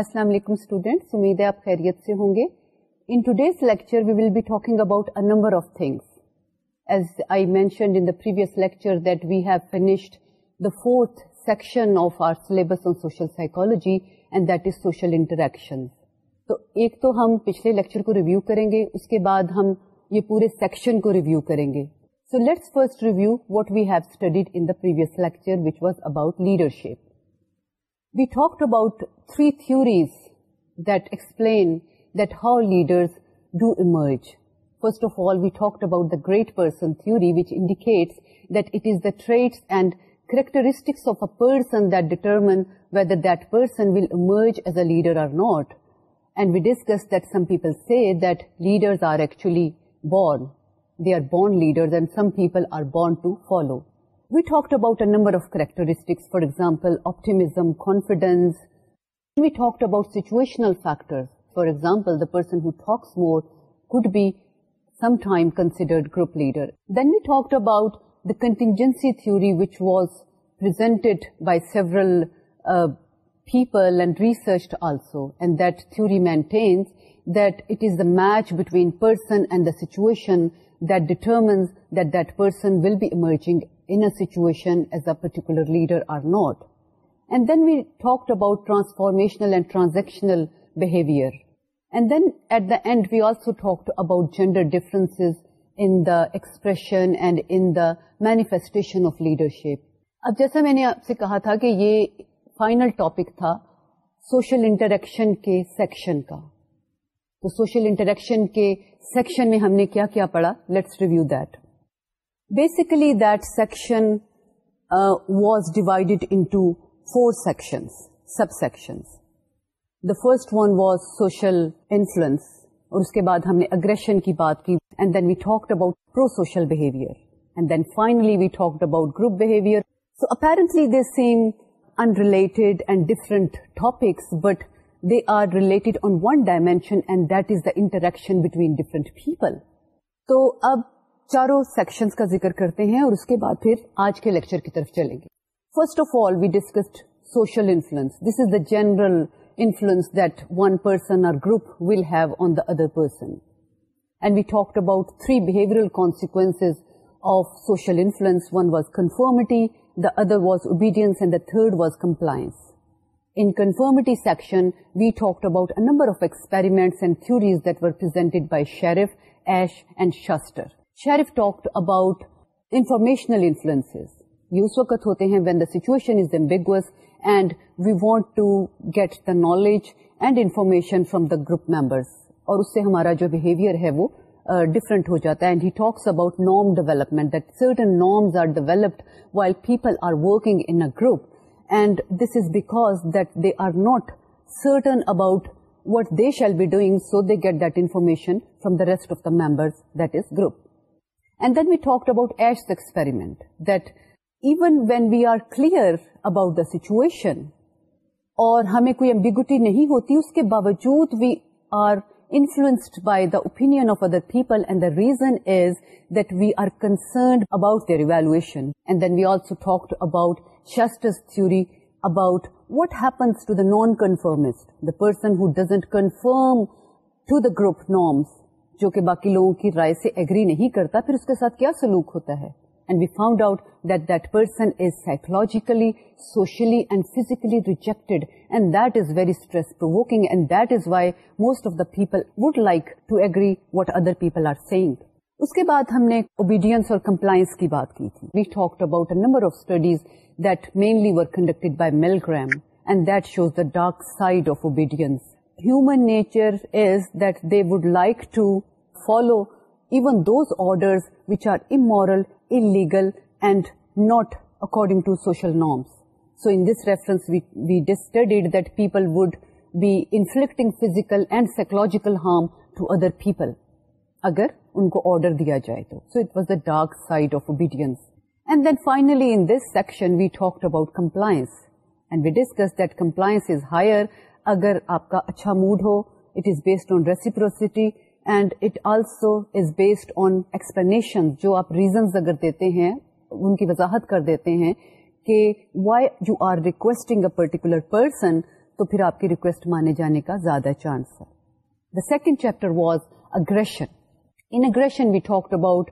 السلام علیکم اسٹوڈینٹس امید ہے آپ خیریت سے ہوں گے in today's lecture we will be talking about a number of things as I mentioned in the previous lecture that we have finished the fourth section of our syllabus on social psychology and that is social interaction تو ایک تو ہم پچھلے لیکچر کو review کریں گے اس کے بعد ہم یہ پورے سیکشن کو ریویو کریں گے so let's first review what we have studied in the previous lecture which was about leadership We talked about three theories that explain that how leaders do emerge. First of all, we talked about the great person theory, which indicates that it is the traits and characteristics of a person that determine whether that person will emerge as a leader or not. And we discussed that some people say that leaders are actually born. They are born leaders and some people are born to follow. We talked about a number of characteristics, for example, optimism, confidence. We talked about situational factors. For example, the person who talks more could be sometime considered group leader. Then we talked about the contingency theory, which was presented by several uh, people and researched also. And that theory maintains that it is the match between person and the situation that determines that person will be emerging in a situation as a particular leader or not. And then we talked about transformational and transactional behavior. And then at the end, we also talked about gender differences in the expression and in the manifestation of leadership. Now, as I said to you, this was the final topic of social interaction ke section. Ka. تو social interaction کے section میں ہم نے کیا کیا پڑھا let's review that Uh, was section was four into four The first one was social influence اور اس کے بعد ہم نے اگریشن کی بات کی and then we about pro social behaviour and then finally we talk about group behaviour so apparently they seem and different topics but they are related on one dimension and that is the interaction between different people تو اب چاروں sections کا ذکر کرتے ہیں اور اس کے بعد پھر آج کے لیکچر کی طرف چلیں گے first of all we discussed social influence this is the general influence that one person اور group will have on the other person and we talk about three behavioural consequence of social influence one was conformity the other was obedience and the third was compliance In conformity section, we talked about a number of experiments and theories that were presented by Sheriff, Ash and Shuster. Sherif talked about informational influence یہ اس وقت ہوتے ہیں when the situation is the and we want to get the knowledge and information from the group members اور اس سے ہمارا جو بہیویئر ہے وہ ڈفرنٹ uh, ہو جاتا ہے and he talks about norm development that certain norms are developed while people are working in a group and this is because that they are not certain about what they shall be doing so they get that information from the rest of the member that is group and then we talk about Asch experiment that even when we are clear about the situation اور ہمیں کوئی ambiguity نہیں ہوتی اس کے باوجود we are influenced by the opinion of other people and the reason is that we are concerned about their evaluation and then we also talk about Schachter's theory about what happens to the non conformist the person who doesn't conform to the group norms جو کہ باقی لوگوں کی رائے سے agri نہیں کرتا پھر اس کے ساتھ کیا سلوک ہوتا ہے and we found out that that person is psychologically socially and physically rejected and that is very stress provoking and that is why most of the people would like to agree what other people are saying اس کے بعد ہم نے obedience اور compliance کی بات کی تھی we talk about number of studies that mainly were conducted by Milgram and that shows the dark side of obedience human nature is that they would like to follow even those order which are immoral and not according to social norms so in this reference we discussed people would be inflicting physical and psychological harm to other people اگر ان کو order دیا جائے تو so it was the dark side of obedience and then finally in this section we talk about compliance and we discuss that compliance is higher اگر آپ کا اچھا موڈ ہو it is based on reciprocity and it also is based on explanation جو آپ reasons اگر دیتے ہیں ان کی وضاحت کر دیتے ہیں کہ why you are requesting a particular person تو پھر آپ کی ریکویسٹ مانے جانے کا زیادہ چانس ہے the second chapter was aggression in aggression we talked about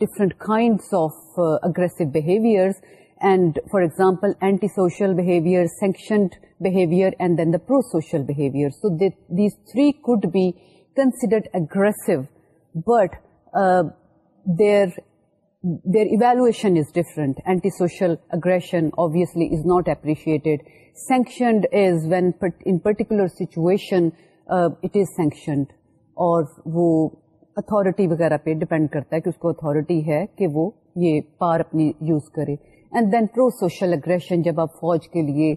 different kinds of aggressive behaviours and for example anti social behaviour sanctioned behaviour and then the pro social behaviour so these three could be considered aggressive but their their evaluation is different anti social aggression obviously is not up sanction particular situation it is sanctioned اور وہ authority وغیرہ پہ depend کرتا ہے کہ اس کو authority ہے کہ وہ یہ پار اپنی یوز کرے and then pro social aggression جب آپ فوج کے لیے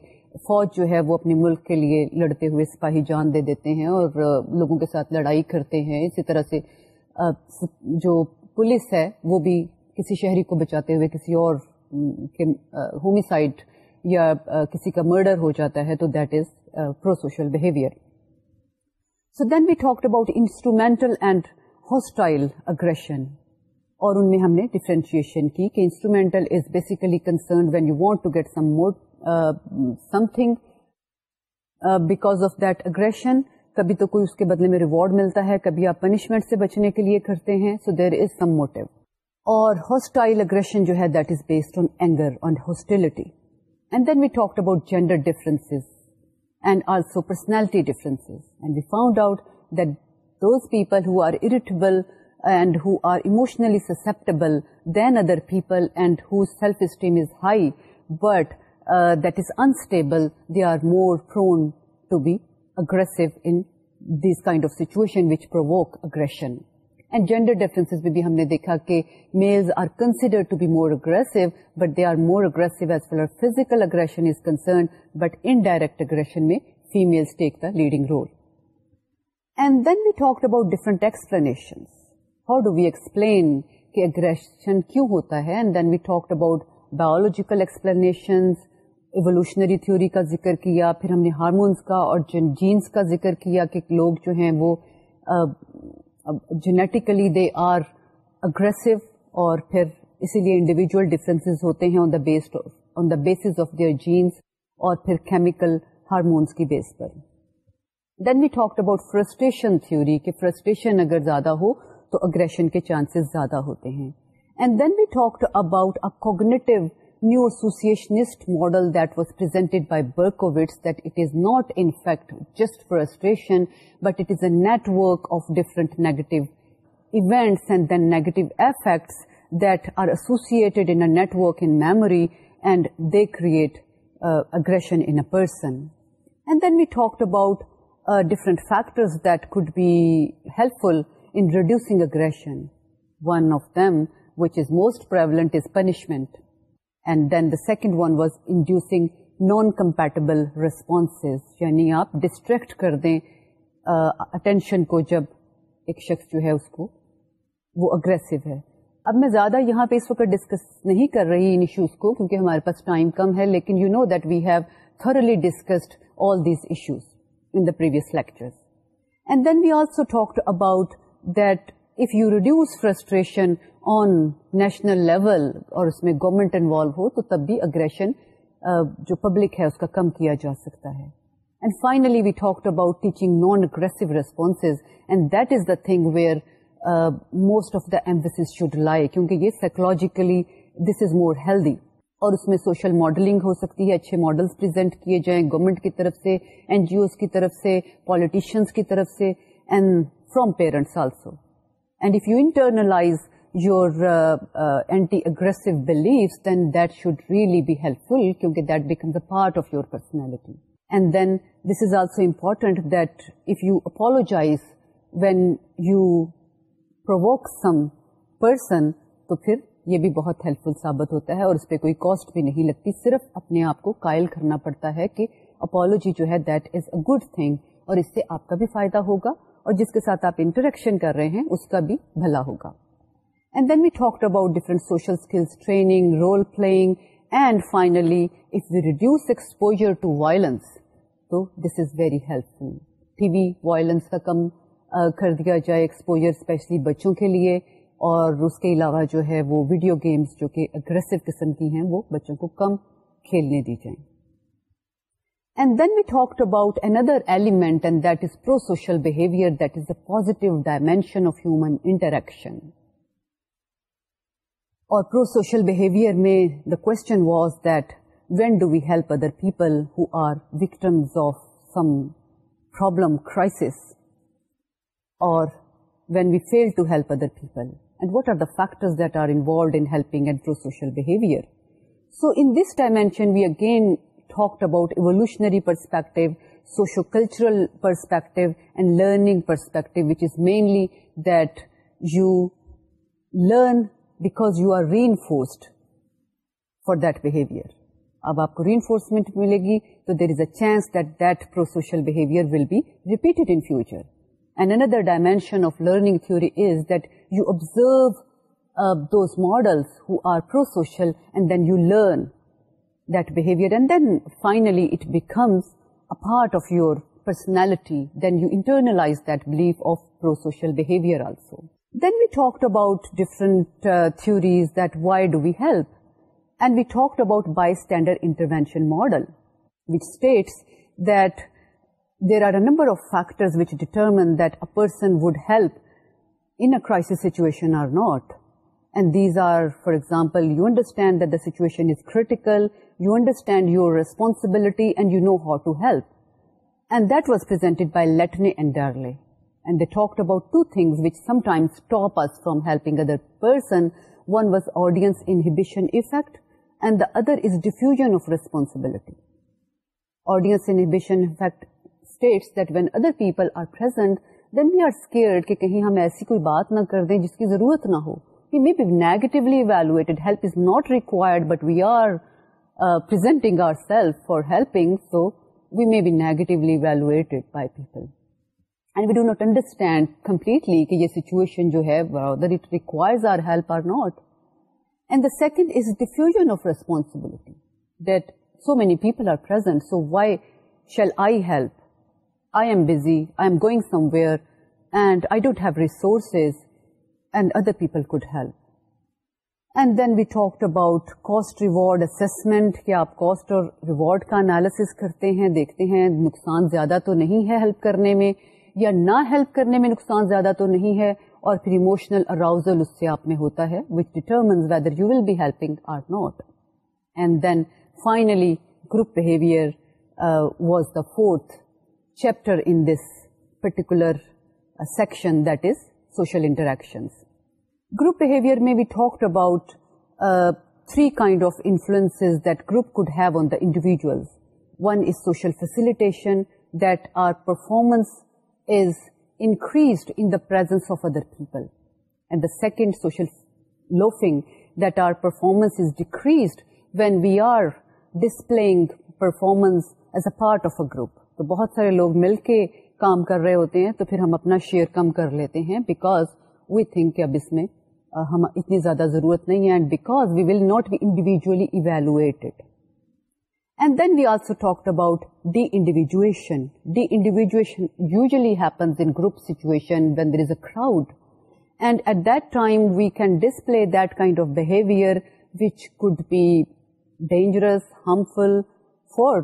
فوج جو ہے وہ اپنے ملک کے لیے لڑتے ہوئے سپاہی جان دے دیتے ہیں اور لوگوں کے ساتھ لڑائی کرتے ہیں اسی طرح سے جو پولیس ہے وہ بھی کسی شہری کو بچاتے ہوئے کسی اور ہومیسائڈ یا کسی کا مرڈر ہو جاتا ہے تو that is pro social behaviour so then we about instrumental and hostile aggression اور ان میں ہم نے ڈفرینشیشن کی کہ instrumental is basically concern when you want to get some something because of that aggression کبھی تو کوئی اس کے بدلے میں ریوارڈ ملتا ہے کبھی آپ پنشمنٹ سے بچنے کے لیے کرتے ہیں so there is some motto اور ہاسٹائل اگریشن جو ہے that is based on anger on hostility and then we talk about gender difference and also personality difference and we found out that those people who are irritable and who are emotionally susceptible than other people and who self esteem is high but that is unstable they are more prone to be aggressive in this kind of situation gender difference میں بھی ہم نے دیکھا کہ males are consider physical aggression is concern but indirect aggression میں female take the leading role and then we talk about different explanations how do we explain کیوں ہوتا ہےجیکل ایکسپلینشنز ایولیوشنری تھیوری کا ذکر کیا پھر ہم نے ہارمونس کا اور جینس کا ذکر کیا کہ لوگ جو ہیں وہ جینیٹیکلی دے آر اگریسو اور پھر اسی لیے ہوتے ہیں on the base of their genes اور پھر کیمیکل ہارمونس کی بیس پر then we talk about frustration theory کہ فرسٹریشن اگر زیادہ ہو تو اگریشن کے چانسز زیادہ ہوتے ہیں and then we talk about cognitive neo associationist model that was پرکرنٹس and they کریٹریشن then we talk about different فیکٹرڈیوس aggression one of them which is most punishment and then the second one was inducing non compatible response یعنی آپ distract کر دیں attention کو جب ایک شخص جو ہے اس کو وہ اگریسو ہے اب میں زیادہ یہاں پہ اس وقت ڈسکس نہیں کر رہی ان ایشوز کو کیونکہ ہمارے پاس ٹائم کم ہے لیکن you know that we have thoroughly discussed all these issues in the previous and then we also talk about that if you reduce frustration on national level اور اس میں گورمنٹ انوالو ہو تو تب بھی اگریشن جو پبلک ہے اس کا کم کیا جا سکتا ہے and finally we teaching about teaching non and responses and that is the thing where most of emphasis should lie کیونکہ یہ psychologically this is more healthy اور اس میں سوشل ماڈلنگ ہو سکتی ہے اچھے ماڈلس پرزینٹ کیے جائیں گورمنٹ کی طرف سے این جی اوز کی طرف سے پالیٹیشینس کی طرف سے and from parents also and if you internalise یورٹی aggressive belief then that should really be helpful کیونکہ یہ بھی بہت ہیلپ فل ثابت ہوتا ہے اور اس پہ کوئی کاسٹ بھی نہیں لگتی صرف اپنے آپ کو قائل کرنا پڑتا ہے کہ اپالوجی جو ہے that is a good thing اور اس سے آپ کا بھی فائدہ ہوگا اور جس کے ساتھ آپ انٹریکشن کر رہے ہیں اس کا بھی بھلا ہوگا and then we talk about different social skills training role playing and finally if you reduce exposure to violence تو this is very helpful T V violence کا کم کر دیا جائے ایکسپوجر اسپیشلی بچوں کے لیے اور اس کے علاوہ جو ہے وہ ویڈیو گیمز جو کہ اگریسو قسم کی ہیں وہ بچوں کو کم کھیلنے دی جائیں And then we talked about another element, and that is prosocial behavior, that is the positive dimension of human interaction. Or prosocial behavior mein, the question was that when do we help other people who are victims of some problem, crisis, or when we fail to help other people, and what are the factors that are involved in helping and prosocial behavior. So in this dimension, we again perspective socio cultural perspective and learning perspective, which is mainly that you learn you are reinforced for that behaviour اب آپ کو reinforcement ملے گی تو there is a chance that that pro social behaviour will be repeated in future and another dimension of learning theory is that you observe those models who are prosocial and then you learn that behavior, and then finally it becomes a part of your personality. Then you internalize that belief of pro-social behavior also. Then we talked about different uh, theories that why do we help, and we talked about bystander intervention model, which states that there are a number of factors which determine that a person would help in a crisis situation or not. And these are, for example, you understand that the situation is critical, you understand you irresponsibility and you know how to help وازینٹ بائیٹنی talk اباؤٹنگ other persons and responsibility audience when other people کہیں ہم ایسی کوئی بات نہ کر دیں جس کی ضرورت نہ ہوگیٹولیز not record but we are پر self for helping so we may be negatively evaluated by people and we do not understand completely کہ یہ سیچویشن جو ہے whether it requires our help or not and the second is diffusion of responsibility people aren't so why shall I help I am busy I am going somewhere and I don't have resources and other people could help and then we talked about cost reward assessment کہ آپ cost اور reward کا analysis کرتے ہیں دیکھتے ہیں نقصان زیادہ تو نہیں ہے ہیلپ کرنے میں یا نہ ہیلپ کرنے میں نقصان زیادہ تو نہیں ہے اور پھر ایموشنل اراؤزل اس سے آپ میں ہوتا ہے which determines whether you will be helping or not and then finally group behaviour was the fourth chapter in this particular section that is social interaction group behaviour میں وی ٹاکڈ اباؤٹ تھری کاف influence that group could have on the individual one is social facilitation that our performance is increase in the presence of other people and the second social that our performance is decreased when we are displaying performance as a part of a group تو بہت سارے لوگ مل کے کام کر رہے ہوتے ہیں تو پھر ہم اپنا شیئر کم کر لیتے ہیں بیکاز وی تھنک اب اس میں اتنی زیادہ ضرورت نہیں ہے display that kind of behaviour which could be dangerous harmful for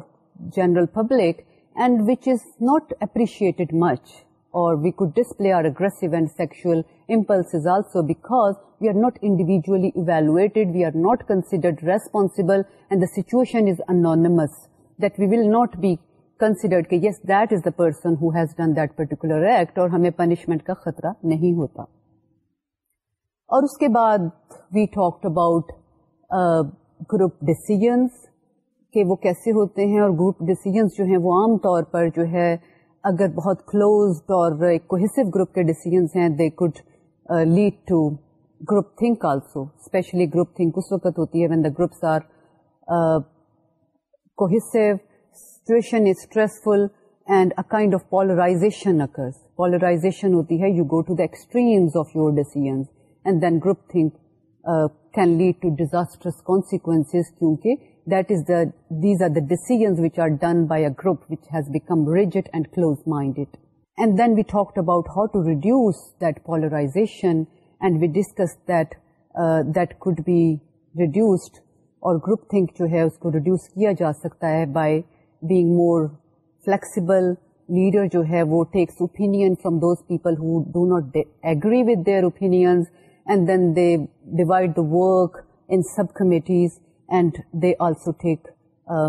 general public and which is not appreciated much or we could display our aggressive and sexual impulses also because we are not individually evaluated, we are not considered responsible and the situation is anonymous that we will not be considered that yes that is the person who has done that particular act or we punishment کا خطرہ نہیں ہوتا اور اس کے بعد we talked about uh, group decisions کہ وہ کیسے ہوتے ہیں اور group decisions جو ہیں وہ عام طور پر جو ہے اگر بہت کلوزڈ اور گروپ کے ہیں they could lead to group group think think also especially اس وقت ہوتی ہے when the groups are situation is stressful disastrous consequences کیونکہ that is are the decisions which are done group which ہیزم reach and close minded and then we talk about how to reduce polarisation that could be reduced اور group think جو ہے اس کو reduce کیا جا سکتا ہے بائیگ مور فلیکسیبل لیڈر جو ہے وہ takes opinion from those people who do not agree with their opinions and then they divide the work in subcommittees and they also ٹیکسٹری اور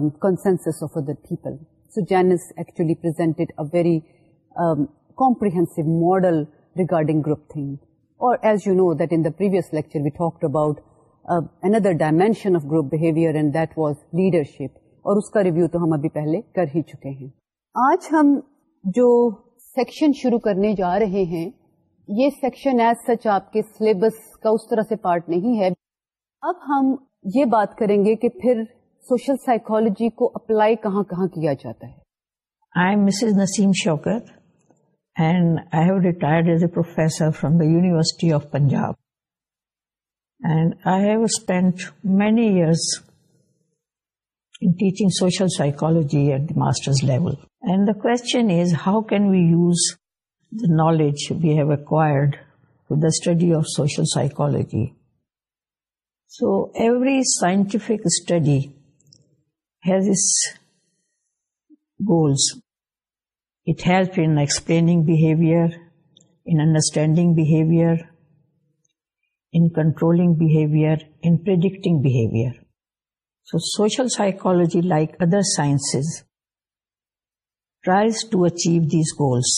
اس کا ریویو تو ہم ابھی پہلے کر ہی چکے ہیں آج ہم جو سیکشن شروع کرنے جا رہے ہیں یہ سیکشن ایز سچ آپ کے سلیبس کا اس طرح سے پارٹ نہیں ہے اب ہم یہ بات کریں گے کہ پھر سوشل سائیکولوجی کو اپلائی کہاں کہاں کیا جاتا ہے I am Mrs Naseem Shaukat and I have retired as a professor from the university of Punjab and I have spend many years in teaching social psychology at the master and the question is how can we use the knowledge we have acquired to the study of social psychology So every scientific study has its goals. It helps in explaining behavior, in understanding behavior, in controlling behavior, in predicting behavior. So social psychology, like other sciences, tries to achieve these goals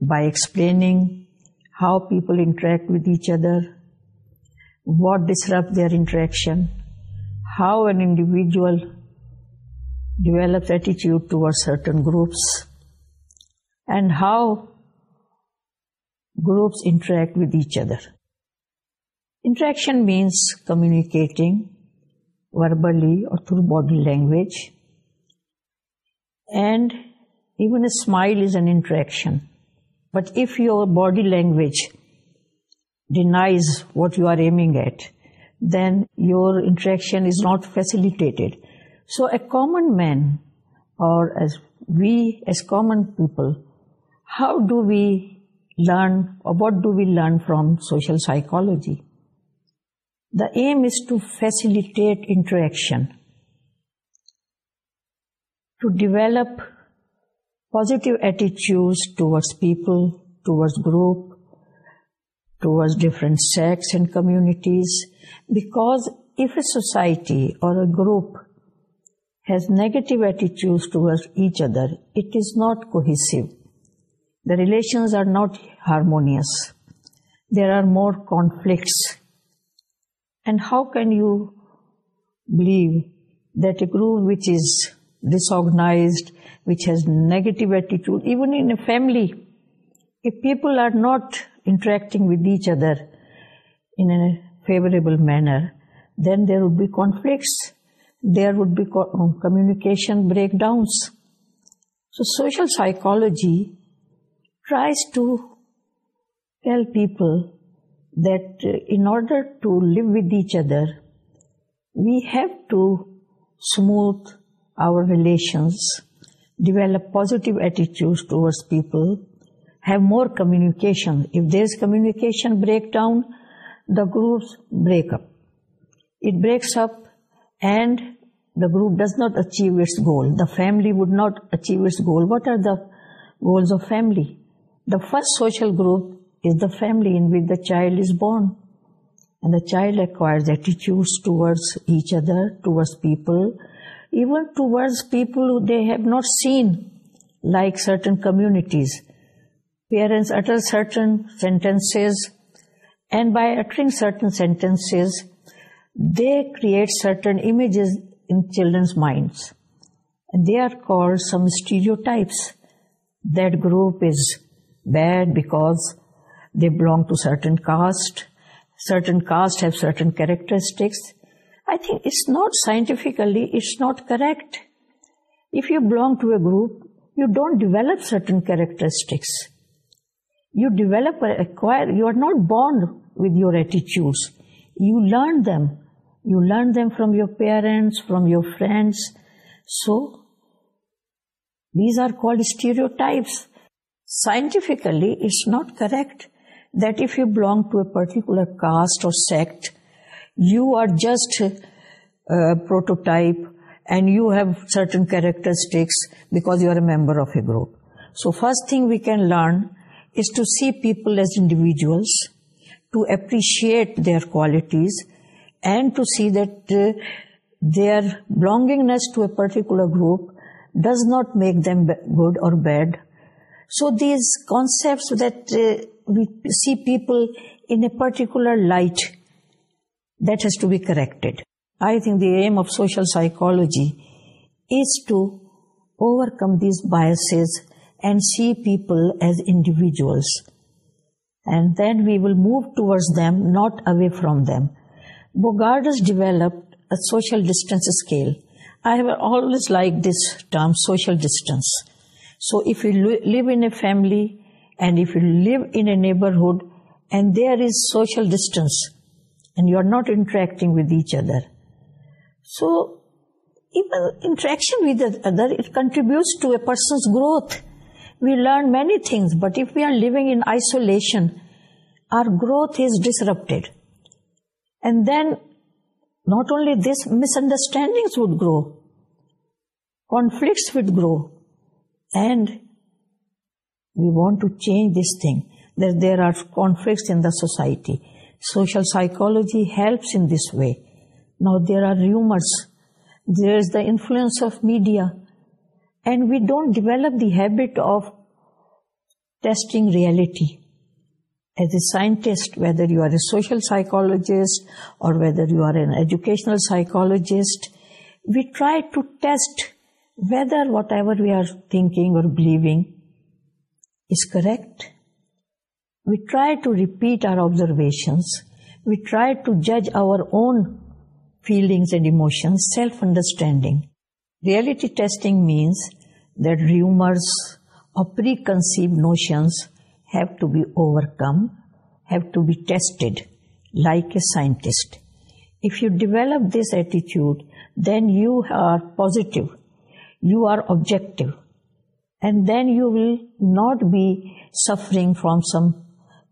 by explaining how people interact with each other, what disrupts their interaction, how an individual develops attitude towards certain groups, and how groups interact with each other. Interaction means communicating verbally or through body language, and even a smile is an interaction. But if your body language denies what you are aiming at, then your interaction is not facilitated. So a common man, or as we as common people, how do we learn, or what do we learn from social psychology? The aim is to facilitate interaction, to develop positive attitudes towards people, towards group, towards different sects and communities, because if a society or a group has negative attitudes towards each other, it is not cohesive. The relations are not harmonious. There are more conflicts. And how can you believe that a group which is disorganized, which has negative attitude, even in a family, if people are not interacting with each other in a favorable manner, then there would be conflicts, there would be um, communication breakdowns. So social psychology tries to tell people that uh, in order to live with each other, we have to smooth our relations, develop positive attitudes towards people, have more communication. If there is communication breakdown, the groups break up. It breaks up and the group does not achieve its goal. The family would not achieve its goal. What are the goals of family? The first social group is the family in which the child is born. And the child acquires attitudes towards each other, towards people, even towards people who they have not seen, like certain communities. Parents utter certain sentences, and by uttering certain sentences, they create certain images in children's minds. And they are called some stereotypes. That group is bad because they belong to certain caste. Certain caste have certain characteristics. I think it's not scientifically, it's not correct. If you belong to a group, you don't develop certain characteristics. You develop or acquire, you are not born with your attitudes. You learn them. You learn them from your parents, from your friends. So, these are called stereotypes. Scientifically, it's not correct that if you belong to a particular caste or sect, you are just a prototype and you have certain characteristics because you are a member of a group. So, first thing we can learn is to see people as individuals, to appreciate their qualities, and to see that uh, their belongingness to a particular group does not make them good or bad. So these concepts that uh, we see people in a particular light, that has to be corrected. I think the aim of social psychology is to overcome these biases and see people as individuals. And then we will move towards them, not away from them. Bogard has developed a social distance scale. I have always liked this term, social distance. So if you live in a family and if you live in a neighborhood and there is social distance and you are not interacting with each other. So even interaction with the other, it contributes to a person's growth. We learn many things, but if we are living in isolation, our growth is disrupted. And then, not only this, misunderstandings would grow, conflicts would grow, and we want to change this thing, that there are conflicts in the society. Social psychology helps in this way. Now there are rumors, there is the influence of media and we don't develop the habit of testing reality. As a scientist, whether you are a social psychologist or whether you are an educational psychologist, we try to test whether whatever we are thinking or believing is correct. We try to repeat our observations. We try to judge our own feelings and emotions, self-understanding. Reality testing means that rumors or preconceived notions have to be overcome, have to be tested, like a scientist. If you develop this attitude, then you are positive, you are objective, and then you will not be suffering from some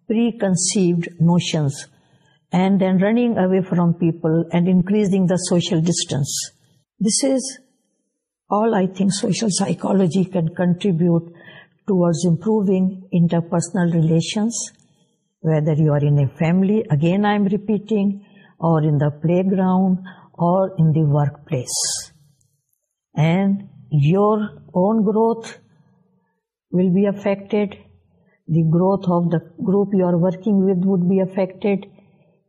preconceived notions and then running away from people and increasing the social distance. This is all, I think, social psychology can contribute towards improving interpersonal relations, whether you are in a family, again I am repeating, or in the playground, or in the workplace. And your own growth will be affected, the growth of the group you are working with would be affected,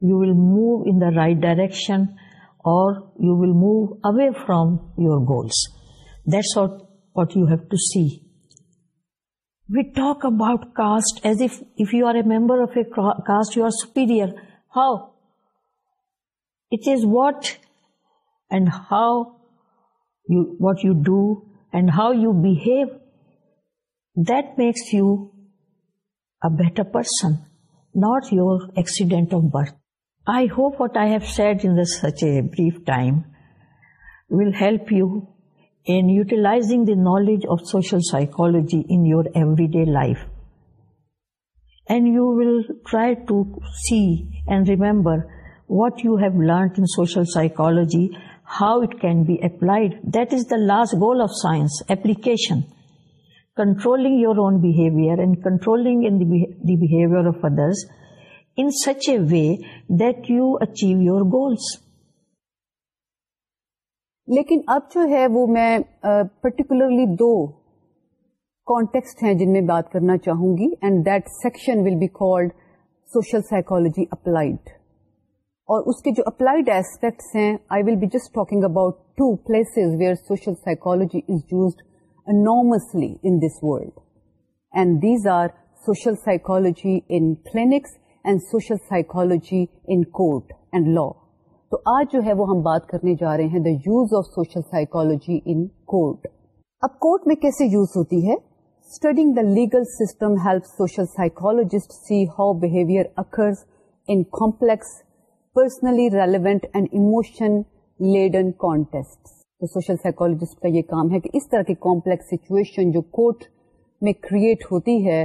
you will move in the right direction, or you will move away from your goals. That's what you have to see. We talk about caste as if you are a member of a caste, you are superior. How? It is what and how you, what you do and how you behave, that makes you a better person, not your accident of birth. I hope what I have said in such a brief time will help you in utilizing the knowledge of social psychology in your everyday life. And you will try to see and remember what you have learned in social psychology, how it can be applied. That is the last goal of science, application. Controlling your own behavior and controlling in the behavior of others in such a way that you achieve your goals. لیکن اب جو ہے وہ میں particularly دو context ہیں جن میں بات کرنا چاہوں گی and that section will be called social psychology applied اور اس کے جو اپلائڈ ایسپیکٹس ہیں I will be just talking about two places where social psychology is used enormously in this world and these are social in clinics and social psychology in court and law تو آج جو ہے وہ ہم بات کرنے جا رہے ہیں the use of social psychology in court اب کورٹ میں کیسے یوز ہوتی ہے studying the legal system help social psychologist see how behaviour occurs in complex personally relevant and emotion laden context تو سوشل سائیکولوجسٹ کا یہ کام ہے کہ اس طرح کی کمپلیکس سچویشن جو کورٹ میں کریٹ ہوتی ہے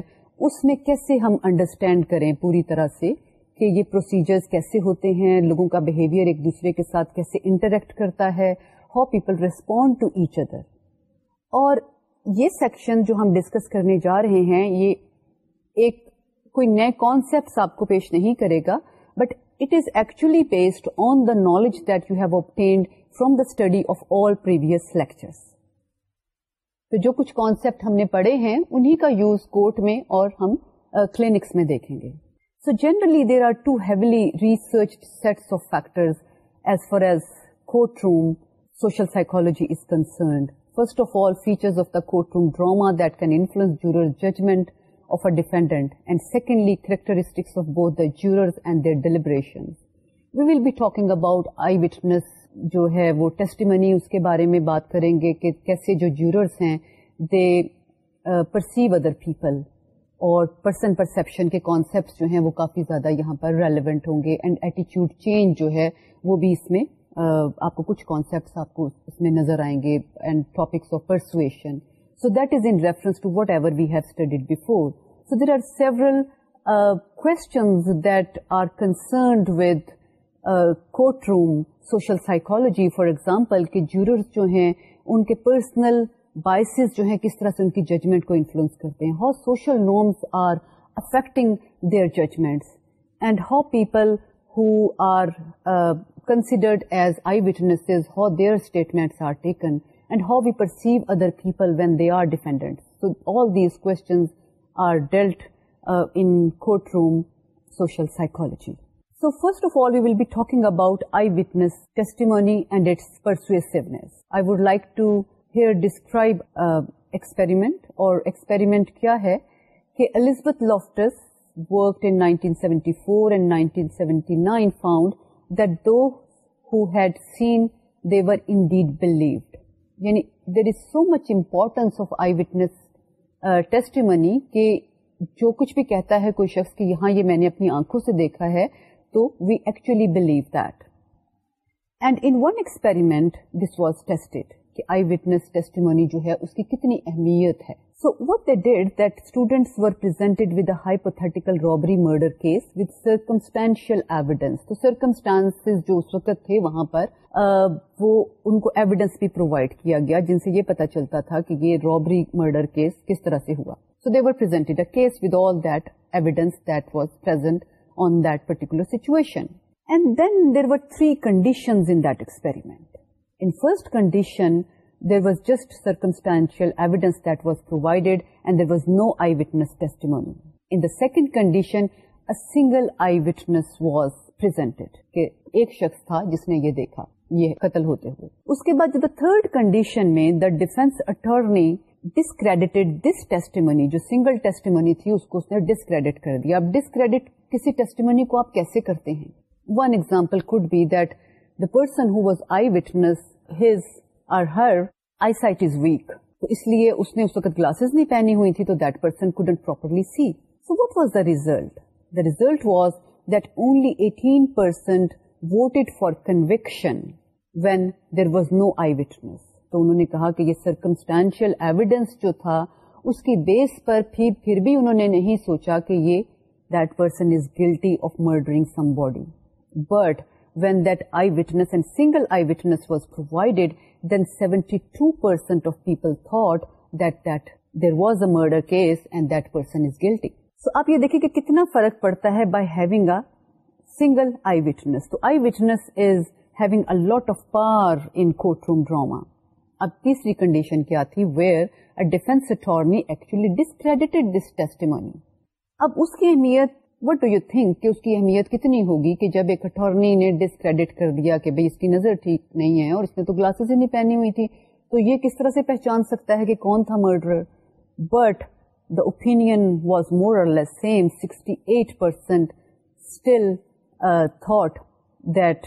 اس میں کیسے ہم انڈرسٹینڈ کریں پوری طرح سے کہ یہ پروسیجرز کیسے ہوتے ہیں لوگوں کا بہیویئر ایک دوسرے کے ساتھ کیسے انٹریکٹ کرتا ہے how people respond to each other اور یہ سیکشن جو ہم ڈسکس کرنے جا رہے ہیں یہ ایک کوئی نئے کانسیپٹس آپ کو پیش نہیں کرے گا but it is actually based on the knowledge that you have obtained from the study of all previous lectures تو جو کچھ کانسیپٹ ہم نے پڑھے ہیں انہی کا یوز کورٹ میں اور ہم کلینکس uh, میں دیکھیں گے So generally there are two heavily researched sets of factors as far as courtroom social psychology is concerned. First of all, features of the courtroom drama that can influence jurors' judgment of a defendant and secondly, characteristics of both the jurors and their deliberations. We will be talking about eyewitness جو ہے وہ testimony اس کے بارے میں بات کریں گے کہ کیسے جو جوررس ہیں دے پرسیو ادر پیپل اور پرسن پرسپشن کے کانسیپٹس جو ہیں وہ کافی زیادہ یہاں پر ریلیونٹ ہوں گے اینڈ ایٹیچیوڈ چینج جو ہے وہ بھی اس میں آپ کو کچھ کانسیپٹس آپ کو اس میں نظر آئیں گے and topics of persuasion so that is in reference to whatever we have studied before so there are several that are concerned with courtroom social psychology for example کہ jurors جو ہیں ان کے personal biases جو ہیں کس طرح سے ان کی ججمنٹ کو انفلوئنس کرتے ہیں how social norms are affecting their judgements and how people who are considered as eye eyes how their statements are taken and how we perceive other people when they are dependent so all these questions are dealt in courtroom social psychology will be talking about eyewitness testimony and its persuasiveness. I would like to here describe اور experiment کیا ہے کہ یعنی much importance آئی witness uh, testimony کہ جو کچھ بھی کہتا ہے کوئی شخص کہ یہاں یہ میں نے اپنی آنکھوں سے دیکھا ہے تو we actually believe that and in one experiment this was test کہ آئی وٹنس ٹیسٹیمونی جو ہے اس کی کتنی اہمیت ہے so what they did that students were with hypothetical robbery murder case evidence تو سرکمسٹانس جو اس وقت تھے وہاں پر وہ ان کو ایویڈینس بھی پرووائڈ کیا گیا جن سے یہ پتا چلتا تھا کہ یہ رابری مرڈر کیس کس طرح سے ہوا so they were a case with all that evidence that was present on that particular situation and then there were three conditions in that experiment first condition there was just circumstantial was no آئی منی the second condition ایک شخص تھا جس نے یہ دیکھا یہ قتل ہوتے ہوئے اس کے بعد جب دا تھرڈ کنڈیشن میں the defence attorney discredited this testimony جو سنگل ٹیسٹی تھی اس کو اس نے ڈسکریڈٹ کر دیا اب ڈسکریڈٹ کسی ٹیسٹی کو آپ کیسے کرتے ہیں one example could be that person was eyewitness his or her eyesight is weak تو اس لیے اس نے اس وقت گلاسز نہیں پہنی ہوئی تھی تو that person couldn't properly see so what was was the the result result that only eighteen percent vote for conviction when there was no I witness تو انہوں نے کہا کہ یہ سرکمسٹانشیل ایویڈینس جو تھا اس کی بیس پر بھی پھر بھی انہوں نے نہیں سوچا کہ یہ that person is guilty of murdering somebody but وینٹس murderous a lot of power ان کو اب اس کی اہمیت وٹ ڈو یو تھنک کہ اس کی اہمیت کتنی ہوگی کہ جب ایک اٹارنی نے ڈسکریڈٹ کر دیا کہ بھائی اس کی نظر ٹھیک نہیں ہے اور اس نے تو گلاسز ہی نہیں پہنی ہوئی تھی تو یہ کس طرح سے پہچان سکتا ہے کہ کون تھا murder but the open was more less same sixty eight percent still thought that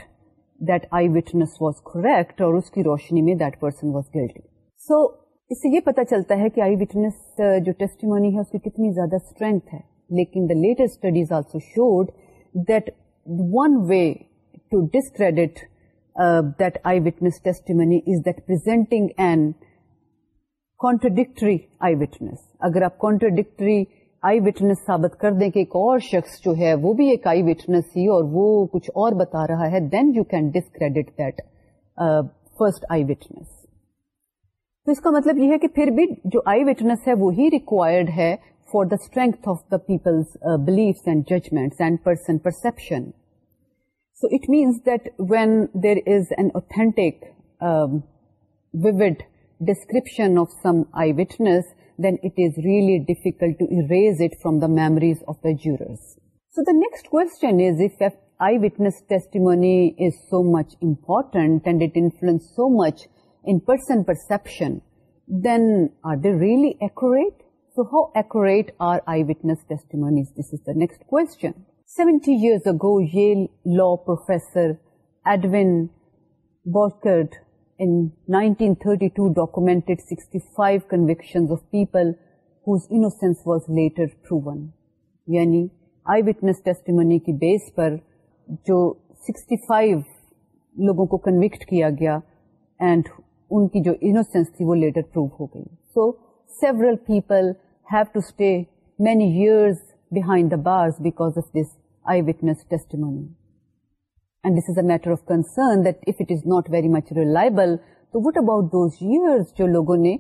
that eye witness was correct اور اس کی روشنی میں that person was guilty so اس سے یہ پتا چلتا ہے کہ آئی وٹنس uh, جو ٹیسٹی ہے اس کی کتنی زیادہ اسٹرینتھ ہے لیکن the latest studies also showed that one way to discredit that eye witness testimony is that presenting N contradictory eye witness اگر آپ کانٹرڈکٹری آئی وٹنس ثابت کر دیں کہ ایک اور شخص جو ہے وہ بھی ایک آئی وٹنس ہی اور وہ کچھ اور بتا رہا ہے then you can discredit that first eye witness تو اس کا مطلب یہ ہے کہ پھر بھی جو آئی وٹنس ہے وہی ریکوائرڈ ہے for the strength of the people's uh, beliefs and judgments and person perception. So it means that when there is an authentic, um, vivid description of some eyewitness, then it is really difficult to erase it from the memories of the jurors. So the next question is, if eyewitness testimony is so much important and it influences so much in person perception, then are they really accurate? بیس جو لوگوں کو convict کیا گیا and ان کی جو innocence تھی وہ later prove ہو گئی so several people have to stay many years behind of this I witness matter after تو وٹ اباؤٹ دوز یئر جو لوگوں نے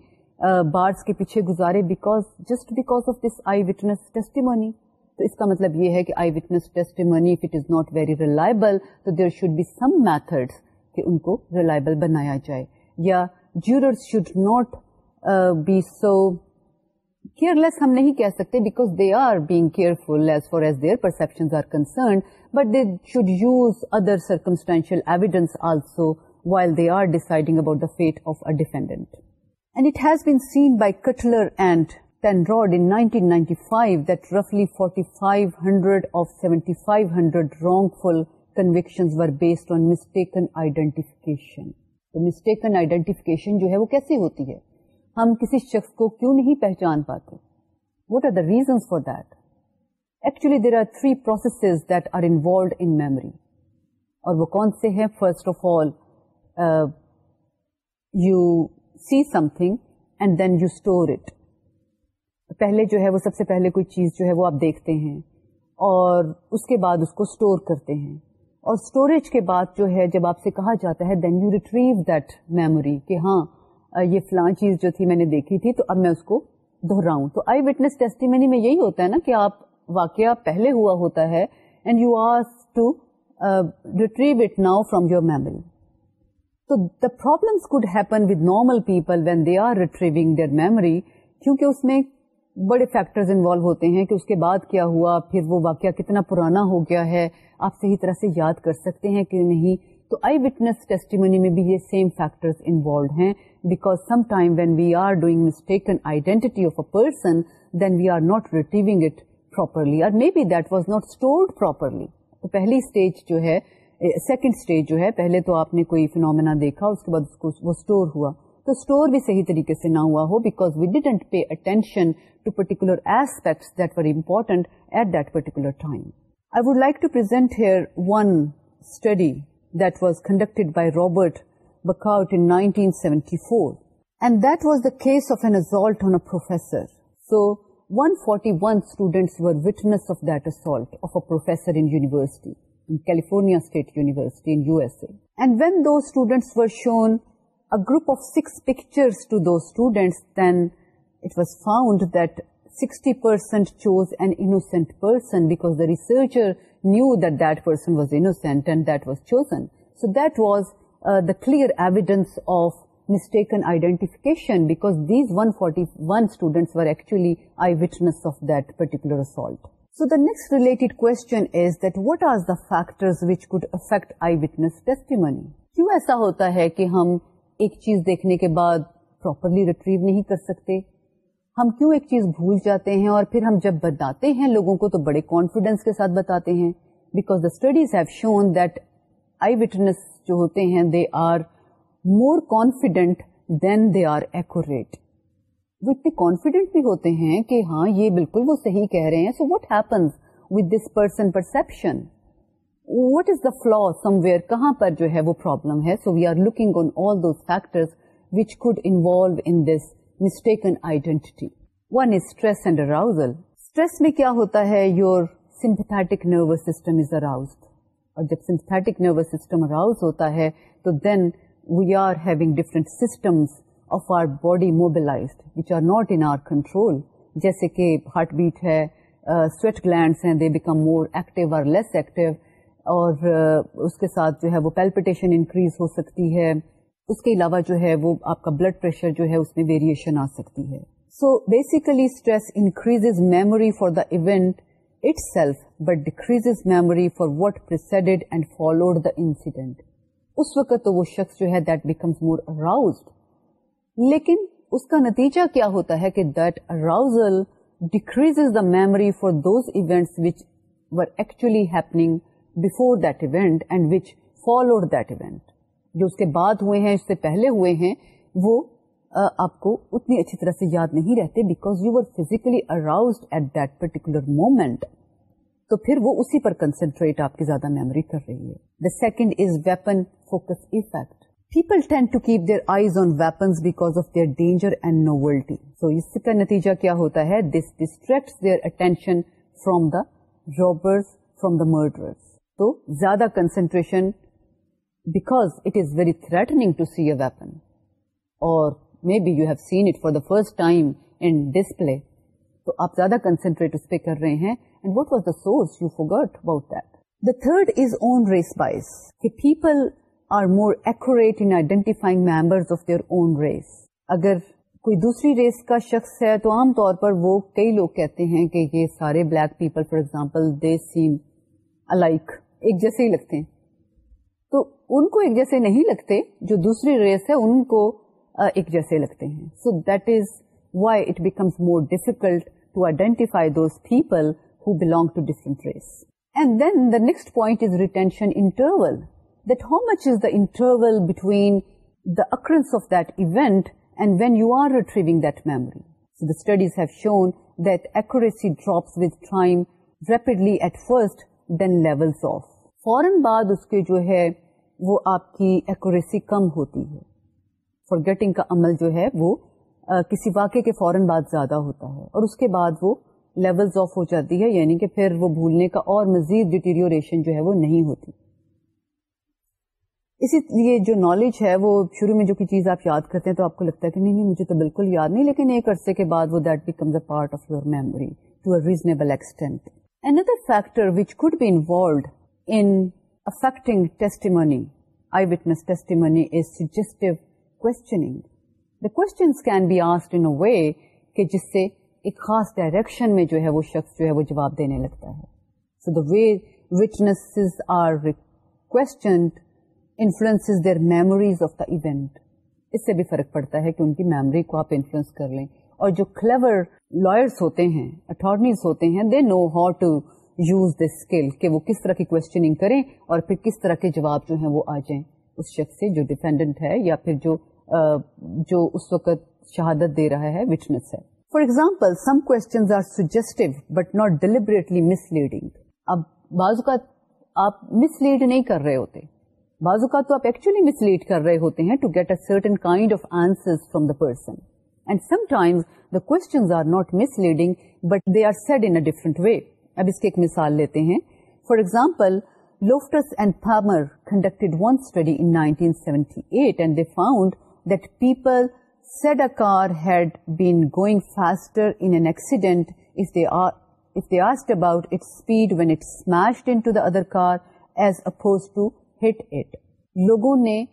بارس کے پیچھے گزارے just because of this eye وٹنسمونی تو اس کا مطلب یہ ہے کہ eye وٹنسنیٹ is not very reliable تو there should be some method کہ ان کو رلائبل بنایا جائے یا کیئر ہم نہیں کہہ سکتے because they are being careful as far as their perception are concerned but they should use other circumstantial evidence also while they are deciding about the fate of a defendant and it has been seen by Cutler and Penrod in 1995 that roughly 4,500 of 7,500 wrongful convictions were based on mistaken identification. تو mistaken identification جو ہے وہ کیسے ہوتی ہے ہم کسی شخص کو کیوں نہیں پہچان پاتے what are the reasons for that actually there are three process that are involved in memory اور وہ کون سے ہیں first of all you see something and then you store it پہلے جو ہے وہ سب سے پہلے کوئی چیز جو ہے وہ آپ دیکھتے ہیں اور اس کے بعد اس کو اسٹور کرتے ہیں اور اسٹوریج کے بعد جو ہے جب آپ سے کہا جاتا ہے then you retrieve that memory کہ ہاں یہ فلاں چیز جو تھی میں نے دیکھی تھی تو اب میں اس کو دہراؤں تو آئی وٹنس ٹیسٹی میں یہی ہوتا ہے نا کہ آپ واقعہ پہلے ہوا ہوتا ہے and you as to retrieve it now from your memory تو the problem people when they are retrieving their memory کیونکہ اس میں بڑے فیکٹر انوالو ہوتے ہیں کہ اس کے بعد کیا ہوا پھر وہ واقعہ کتنا پرانا ہو گیا ہے آپ صحیح طرح سے یاد کر سکتے ہیں کہ نہیں تو آئی وٹنس ٹیسٹیمنی میں بھی یہ سیم فیکٹر انوالوڈ ہیں because some time when we are doing mistaken identity of a person then we are not not retrieving it properly properly اور may be that was stored تو پہلی stage جو ہے second stage جو ہے پہلے تو آپ نے کوئی فینومینا دیکھا اس کے بعد اس کو وہ اسٹور ہوا تو اسٹور بھی صحیح طریقے سے نہ ہوا ہو because we didn't pay attention to particular aspects that very important at that particular time I would like to present here one study this conduct by Robert بکاؤٹینٹی four and was thus and so forty ونٹس was دوسر shown a group of six pictured that sixty percent chose innocent person because the researcher factor effect many کیوں ایسا ہوتا ہے کہ ہم ایک چیز دیکھنے کے بعد پروپرلی ریٹریو نہیں کر سکتے ہم کیوں ایک چیز بھول جاتے ہیں اور پھر ہم جب بتاتے ہیں لوگوں کو تو بڑے کانفیڈینس کے ساتھ بتاتے ہیں because the studies have shown that eye witness جو ہوتے ہیں they are more confident than they are act confident بھی ہوتے ہیں کہ ہاں یہ بالکل وہ صحیح کہہ رہے ہیں so what happens with this person perception what is the flaw some where کہاں پر جو ہے وہ پرابلم ہے so we are looking on all those factor which could involve in this mistaken identity one is stress and arousal stress میں کیا ہوتا ہے your sympathetic nervous system is aroused اور جب سنتھیٹک نروس سسٹم اراؤز ہوتا ہے تو then we are having different systems of our body mobilized which are not in our control جیسے کہ ہارٹ بیٹ ہے سویٹلینڈس ہیں دے بیکم مور ایکٹیو اور لیس ایکٹیو اور اس کے ساتھ جو ہے وہ پیلپٹیشن انکریز ہو سکتی ہے اس کے علاوہ جو ہے وہ آپ کا بلڈ پریشر جو ہے اس میں ویریشن آ سکتی ہے so basically stress increase memory for the event itself but decrease memory for what preceded and followed the incident اس وقت تو وہ شخص جو ہے دیٹ بیکمس مور اراؤز لیکن اس کا نتیجہ کیا ہوتا ہے کہ that arousal decrease the memory for those events which were actually happening before that event and which followed that event جو اس کے بعد ہوئے ہیں اس سے پہلے ہوئے ہیں وہ آپ کو اتنی اچھی طرح سے یاد نہیں رہتے because you are at that particular moment تو پھر وہ اسی پر کنسنٹریٹ آپ کی زیادہ میموری کر رہی ہے the second is weapon focus effect people tend to keep their eyes on weapon because of their danger and novelty so اس کا نتیجہ کیا ہوتا ہے this distract their attention from the robbers from the murders تو زیادہ concentration because it is very threatening to see a pen اور first تو آپ زیادہ کنسنٹریٹ اس پہ کر رہے ہیں source you forget about is own race پائزل are more act identifying member of your own race اگر کوئی دوسری ریس کا شخص ہے تو عام طور پر وہ کئی لوگ کہتے ہیں کہ یہ سارے black people for example them alike ایک جیسے ہی لگتے ہیں ان کو ایک جیسے نہیں لگتے جو دوسری ریس ہے ان کو ایک جیسے لگتے ہیں so that is why it becomes more difficult to identify those people who belong to different race and then the next point is retention interval that how much is the interval between the occurrence of that event and when you are retrieving that memory so the studies have shown that accuracy drops with time rapidly at first then levels of فوراً بعد اس کے جو ہے وہ آپ کی accuracy کم ہوتی ہے فار کا عمل جو ہے وہ آ, کسی واقعے کے فوراً بعد زیادہ ہوتا ہے اور اس کے بعد وہ لیولز آف ہو جاتی ہے یعنی کہ پھر وہ بھولنے کا اور مزید ڈیٹیریوریشن جو ہے وہ نہیں ہوتی اسی لیے جو نالج ہے وہ شروع میں جو کہ چیز آپ یاد کرتے ہیں تو آپ کو لگتا ہے کہ نہیں نہیں مجھے تو بالکل یاد نہیں لیکن ایک عرصے کے بعد وہ that becomes a part of your memory to a reasonable extent another factor which could be involved in affecting testimony, eyewitness testimony is suggestive questioning. The questions can be asked in a way کہ جس سے ایک خاص direction میں جو ہے وہ شخص جو ہے وہ جواب دینے لگتا ہے so the way witness are requestioned influence their memories of the event اس سے بھی فرق پڑتا ہے کہ ان کی میموری کو آپ انفلوئنس کر لیں اور جو کلیور لائرس ہوتے ہیں اٹارنیز ہوتے ہیں they know how to use this skill کہ وہ کس طرح کی کوشچننگ کریں اور پھر کس طرح کے جواب جو ہیں وہ آ جائیں اس شخص سے جو ڈیفینڈنٹ ہے یا پھر جو جو اس وقت شہادت دے رہا ہے ہے for example some are suggestive but not deliberately misleading اب بعض اوقات آپ مس لیڈ نہیں کر رہے ہوتے بعض اوقات تو آپ ایکچولی مس لیڈ کر رہے ہوتے ہیں to get a certain kind of answer from the person and sometimes the are misleading but they are said in different way اب اس کی ایک مثال لیتے ہیں for example لوفٹس and Palmer conducted one study in eight and they found that people said a car had going faster other car as opposed to hit it لوگوں نے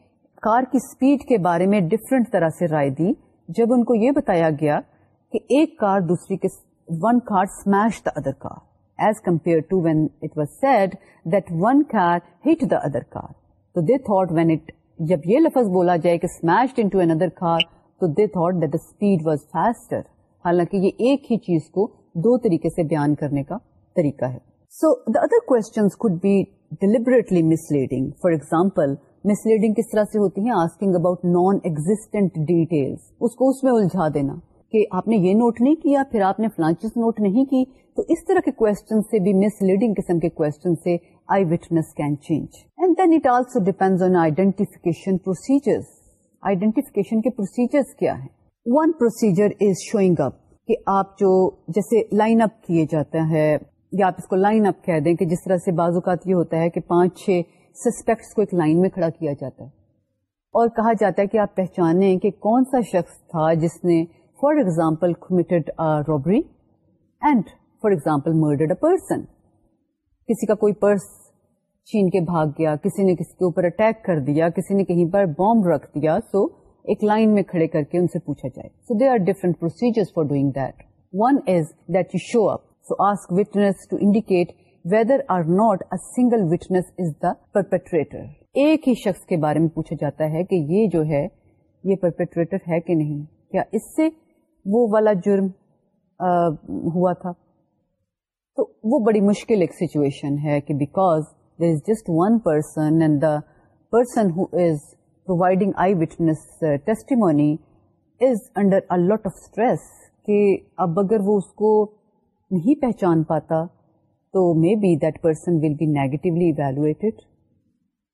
کار کی اسپیڈ کے بارے میں ڈفرینٹ طرح سے رائے دی جب ان کو یہ بتایا گیا کہ ایک کار دوسری کے one car smash the other car other car then it جب یہ لفظ بولا جائے کہ یہ ایک ہی چیز کو دو طریقے سے دھیان کرنے کا طریقہ ہے so the other Koons could be deliberately misleading for example misleading کس طرح سے ہوتی ہے asking about non existent detail اس کو اس میں الجھا دینا کہ آپ نے یہ نوٹ نہیں کیا پھر آپ نے فلاچیز نوٹ نہیں کی تو اس طرح کے کوشچن سے بھی مس لیڈنگ قسم کے کوشچن سے eye witness can change and then it also depend on identification procedure identification کے پروسیجر کیا ہے one procedure is showing up کہ آپ جو جیسے لائن اپ کیے جاتا ہے یا آپ اس کو لائن اپ کہہ دیں کہ جس طرح سے بعض اوقات یہ ہوتا ہے کہ پانچ چھ سسپیکٹس کو ایک لائن میں کھڑا کیا جاتا ہے اور کہا جاتا ہے کہ آپ پہچانیں کہ کون سا شخص تھا جس نے for example committed robbery and for example murdered a person کسی کا کوئی پرس چھین کے بھاگ گیا کسی نے کسی کے اوپر اٹیک کر دیا کسی نے کہیں پر بامب رکھ دیا سو so, ایک لائن میں کھڑے کر کے ان سے پوچھا جائے so they are different procedure for doing that one is that you show up so ask witness to indicate whether or not a single witness is the perpetrator ایک ہی شخص کے بارے میں پوچھا جاتا ہے کہ یہ جو ہے یہ پرپیٹریٹر ہے کہ نہیں کیا اس سے وہ والا جرم آ, ہوا تھا تو وہ بڑی مشکل ایک سچویشن ہے کہ because there is just one person and the person who is providing eye witness testimony is under a lot of stress کہ اب اگر وہ اس کو نہیں پہچان پاتا تو may be that person will be negatively evaluated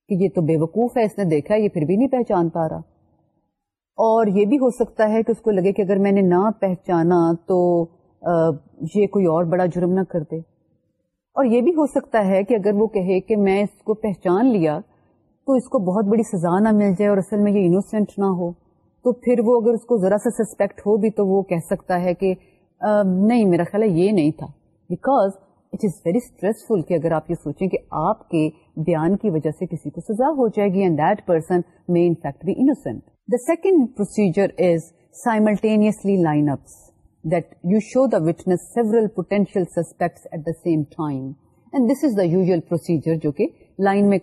کہ یہ تو بے وقوف ہے اس نے دیکھا یہ پھر بھی نہیں پہچان پا رہا اور یہ بھی ہو سکتا ہے کہ اس کو لگے کہ اگر میں نے نہ پہچانا تو یہ کوئی اور بڑا جرم نہ کر دے اور یہ بھی ہو سکتا ہے کہ اگر وہ کہے کہ میں اس کو پہچان لیا تو اس کو بہت بڑی سزا نہ مل جائے اور اصل میں یہ انوسینٹ نہ ہو تو پھر وہ اگر اس کو ذرا سا سسپیکٹ ہو بھی تو وہ کہہ سکتا ہے کہ نہیں میرا خیال ہے یہ نہیں تھا because it is very stressful کہ اگر آپ یہ سوچیں کہ آپ کے بیان کی وجہ سے کسی کو سزا ہو جائے گی and that person may in fact بھی second procedure is simultaneously line ups وٹنیسورسپیکٹس at the same time this is the procedure جو کہ لائن میں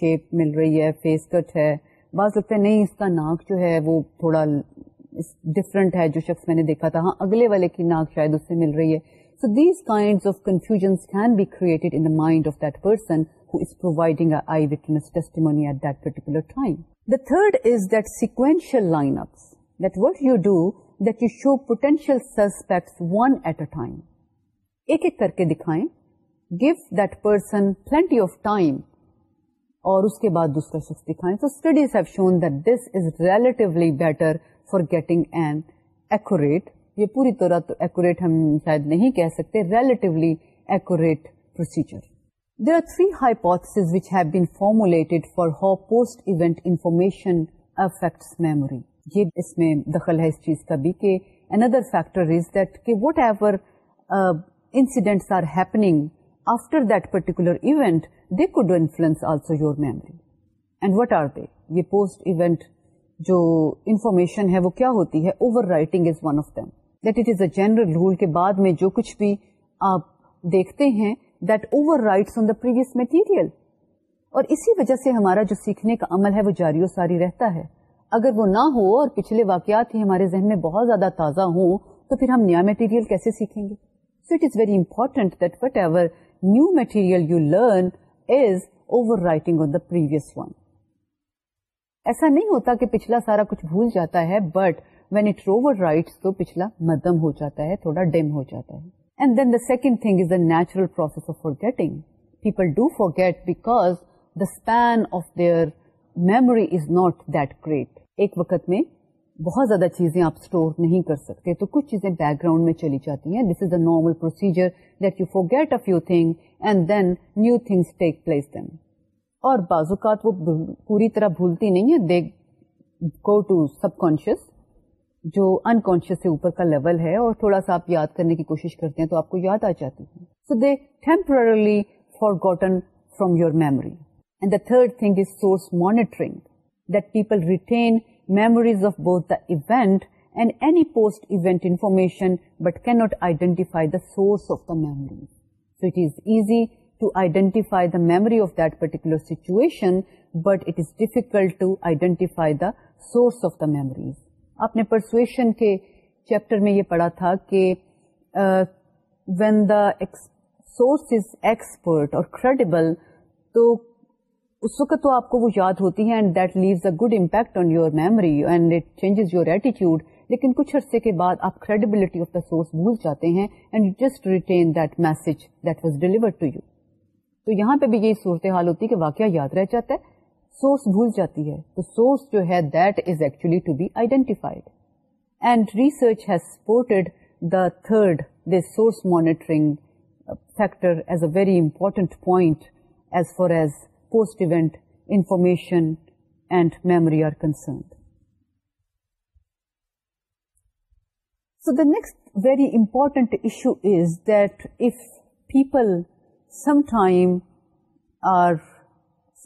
شیپ مل رہی ہے فیس کٹ ہے بعض لگتا ہے نہیں اس کا ناک جو ہے وہ تھوڑا ڈفرنٹ ہے جو شخص میں نے دیکھا تھا اگلے والے کی ناک شاید اس سے مل رہی ہے سو دیز کا مائنڈ آف دیٹ پرسن اس کے بعد دوسرا شفٹ دکھائیں تو بیٹر فار گیٹنگ یہ پوری طرح نہیں کہہ سکتے relatively act procedure there are seen hypotheses which have been formulate for ہا پوسٹ ایونٹ انفارمیشن یہ اس میں دخل ہے اس چیز کا بھی کہ اندر فیکٹر از دیٹ کہ whatever incidents are happening after that particular event they could influence also your memory and what are they یہ پوسٹ ایونٹ جو انفارمیشن ہے وہ کیا ہوتی ہے overwriting is one of them that it is a general rule کے بعد میں جو کچھ بھی آپ دیکھتے ہیں اور اسی وجہ سے ہمارا جو سیکھنے کا عمل ہے وہ جاری و ساری رہتا ہے اگر وہ نہ ہو اور پچھلے واقعات ہی ہمارے ذہن میں بہت زیادہ تازہ ہوں تو پھر ہم نیا میٹیریل کیسے سیکھیں گے so it is very important whatever new material you learn is overwriting on the previous one ایسا نہیں ہوتا کہ پچھلا سارا کچھ بھول جاتا ہے but when it overwrite تو پچھلا مدم ہو جاتا ہے تھوڑا ڈیم ہو جاتا ہے and then the second thing is a natural processing people do forget back of their memory is not دیکھ میں بہت زیادہ چیزیں آپ اسٹور نہیں کر سکتے تو کچھ چیزیں بیک گراؤنڈ میں چلی جاتی ہیں this is a normal procedure that you forget a few thing and then new things take place then اور بعض اوقات وہ پوری طرح بھولتی نہیں ہے they go to subconscious جو انکانشیس سے اوپر کا لیول ہے اور تھوڑا سا آپ یاد کرنے کی کوشش کرتے ہیں تو آپ کو یاد آ جاتی ہے so they temporarily forgotten from your memory and the third thing is source monitoring that people retain memories of both the event and any post event information but کی not identify the source of the memories so it is easy to identify the memory of that particular situation but it is difficult to identify the source of the memories آپ نے persuasion کے chapter میں یہ پڑھا تھا کہ when the source is expert اور credible تو اس وقت تو آپ کو وہ یاد ہوتی ہے and that leaves a good impact on your memory and it changes your attitude لیکن کچھ عرصے کے بعد آپ کریڈیبلٹی آف دا سورس بھول جاتے ہیں and you just retain that message that was deliver to you تو یہاں پہ بھی یہی صورتحال ہوتی ہے کہ واقعہ یاد رہ جاتا ہے سورس بھول جاتی ہے تو سورس جو ہے that is actually to be identified and research has supported the third the source monitoring factor as a very important point as far as post event information and memory are concerned so the next very important issue is that if people some time are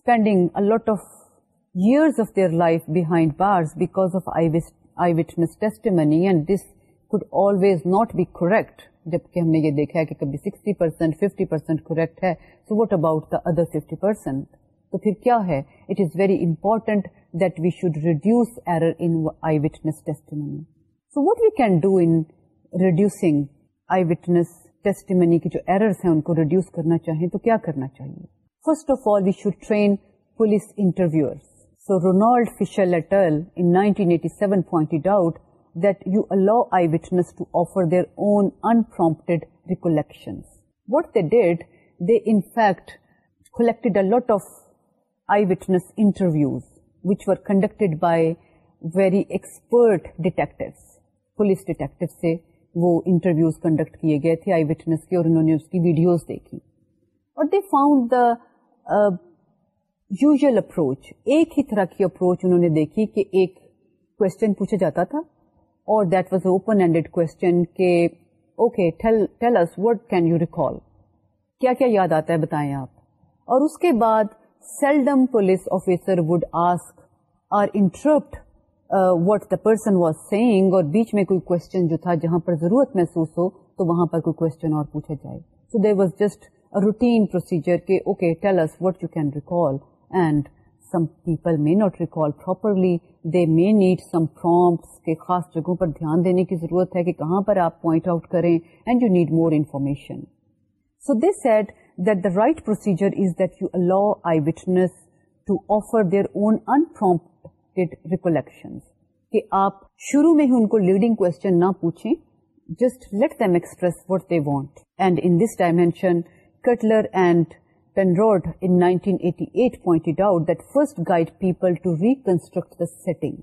of of years their life behind bars because eyewitness testimony and this could always not be correct جبکہ ہم نے یہ دیکھا ہے کہ کبھی 60 percent fifty percent correct ہے so what about the other fifty percent تو پھر کیا ہے it is very important that we should reduce reduce I witness testimony so what we can do in reducing I witness testimony کی جو errors ہیں ان کو reduce کرنا چاہیں تو کیا کرنا چاہیے first of all we should train police which are conducted by very expert detective police detective سے وہ انٹرویوز کنڈکٹ کیے گئے تھے اور یوژل اپروچ ایک ہی طرح کی اپروچ انہوں نے دیکھی کہ ایک کوشچن پوچھا جاتا تھا اور that was open ended can you recall کیا کیا یاد آتا ہے بتائیں آپ اور اس کے بعد seldom police officer would ask or interrupt what the person was seeing اور بیچ میں کوئی کوشچن جو تھا جہاں پر ضرورت محسوس ہو تو وہاں پر کوئی کوشچن اور پوچھا جائے so there was just routine procedure کے okay tell us what you can recall and some people may not recall properly they may need some prompt کے خاص جگہوں پر دھیان دینے کی ضرورت ہے کہ کہاں پر آپ پوائنٹ آؤٹ کریں and you need more information so they set that the right procedure is that you allow I witness to offer their own recollection کہ آپ شروع میں ہی ان کو لیڈنگ کوشچن نہ پوچھیں just let them express what they want and in this dimension Cutler and ٹینروڈینٹ point out first guide پیپلسٹرکٹ setting